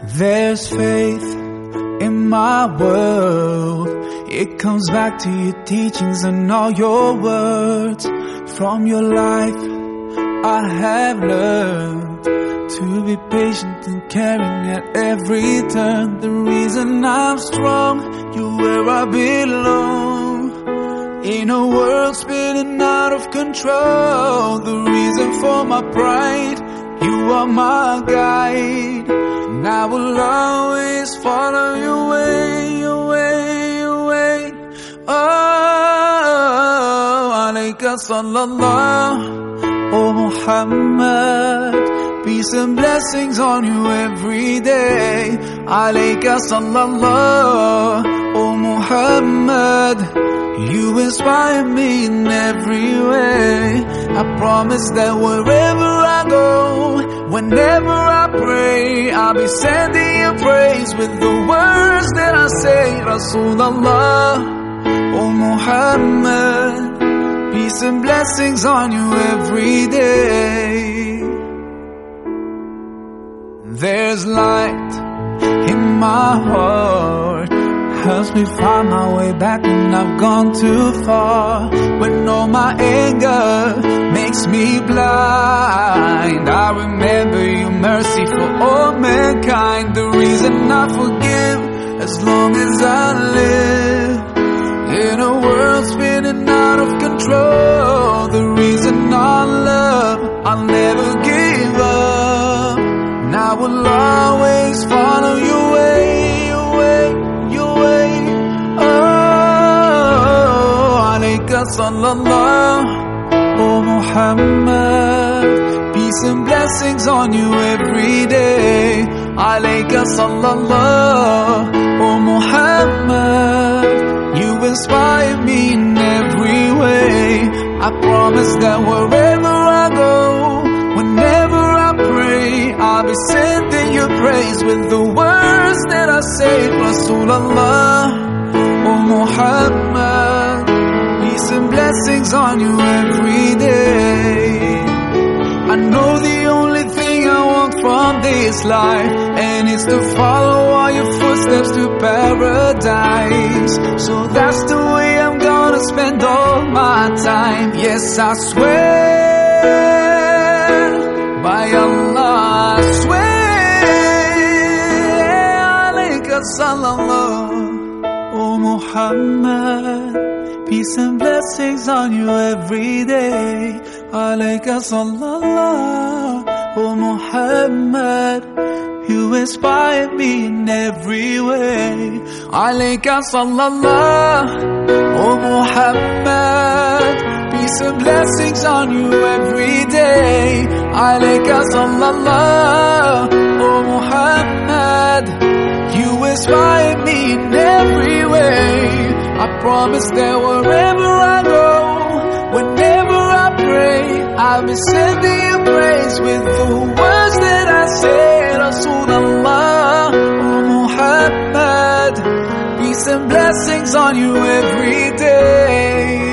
There's faith in my world. It comes back to your teachings and all your words. From your life, I have learned to be patient and caring at every turn. The reason I'm strong, you're where I belong. In a world spinning out of control, the reason for my pride, you are my guide. And I will always follow your way, your way, your way. Oh, alayka sallallahu, oh Muhammad. Peace and blessings on you every day. Alayka sallallahu, oh Muhammad. You inspire me in every way. I promise that wherever I go, whenever I pray, I'll be sending you praise with the words that I say. Rasulullah, oh Muhammad, peace and blessings on you every day. There's light in my heart helps me find my way back when I've gone too far. All my anger makes me blind, I remember your mercy for all mankind. The reason I forgive as long as I live. In a world spinning out of control, the reason I love, I'll never give up. And I will always follow your alayka sallallahu, oh Muhammad. Peace and blessings on you every day. Alayka sallallahu, oh Muhammad. You inspire me in every way. I promise that wherever I go, whenever I pray, I'll be sending you praise with the words that I say. Rasulullah, oh Muhammad, blessings on you every day. I know the only thing I want from this life, and it's to follow all your footsteps to paradise. So that's the way I'm gonna spend all my time. Yes, I swear by Allah, I swear. Sallallahu, oh Muhammad. Peace and blessings on you every day. Alayka sallallahu, Muhammad. You inspire me in every way. Alayka sallallahu, Muhammad. Peace and blessings on you every day. Alayka sallallahu, promise that wherever I go, whenever I pray, I'll be sending you praise with the words that I say. Rasulullah, O Muhammad, peace and blessings on you every day.